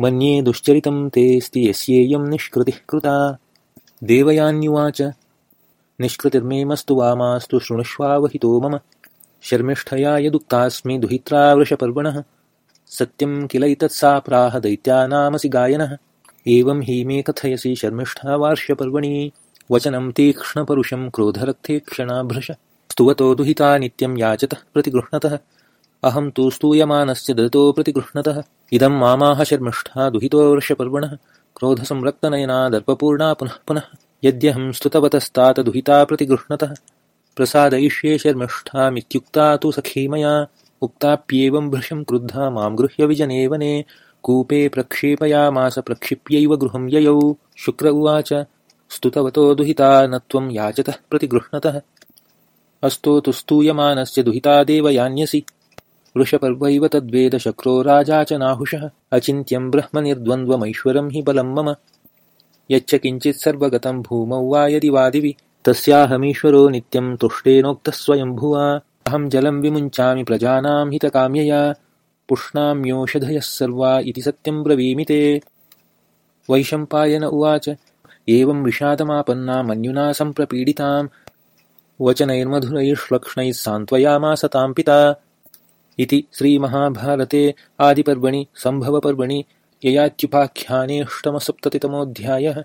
मन्ये दुश्चरितं तेऽस्ति यस्येयं निष्कृतिः कृता। देवयान्युवाच निष्कृतिर्मेमस्तु वामास्तु शृणुष्वावहितो मम। शर्मिष्ठया यदुक्तास्मि दुहित्रा वृषपर्वणः सत्यं किलैतत्सा प्राह दैत्यानामसि गायनः। एवं हि मे कथयसि शर्मिष्ठा वार्ष्यपर्वणि। वचनं तीक्ष्णपरुषं क्रोधरक्ते क्षणाभृश स्तुवतो दुहिता नित्यं याचतः प्रतिगृह्णतः। अहं तु स्तूयमानस्य ददतो प्रतिगृह्णतः इदं मामाह शर्मिष्ठा दुहितो वर्षपर्वणः क्रोधसंरक्तनयना दर्पपूर्णा पुनः पुनः यद्यहं स्तुतवतस्तात दुहिता प्रतिगृह्णतः। प्रसादयिष्ये शर्मिष्ठामित्युक्ता तु सखी मया उक्ताप्येवं भृशं क्रुद्धा मां गृह्य विजने वने कूपे प्रक्षेपयामास प्रक्षिप्यैव गृहं ययौ। शुक्र उवाच स्तुतवतो दुहिता न त्वं याचतः प्रतिगृह्णतः। अस्तो तु स्तूयमानस्य दुहिता देवयान्यसि वृषपर्वैव तद्वेदशक्रो राजा च नाहुषः। अचिन्त्यं ब्रह्मनिर्द्वन्द्वमैश्वरं हि बलं मम। यच्च किञ्चित् सर्वगतं भूमौ वा यदि वादिवि तस्याहमीश्वरो नित्यं तुष्टेनोक्तः स्वयंभुवा अहं जलं विमुञ्चामि प्रजानां हितकाम्यया। पुष्णाम्योषधयः सर्वा इति सत्यं ब्रवीमि ते। वैशम्पायन उवाच एवं विषादमापन्ना मन्युना सम्प्रपीडितां वचनैर्मधुरैर्श्लक्ष्णैः सान्त्वयामासतां पिता इति श्रीमहाभारते आदिपर्वणि सम्भवपर्वणि ययात्युपाख्यानेऽष्टमसप्ततितमोऽध्यायः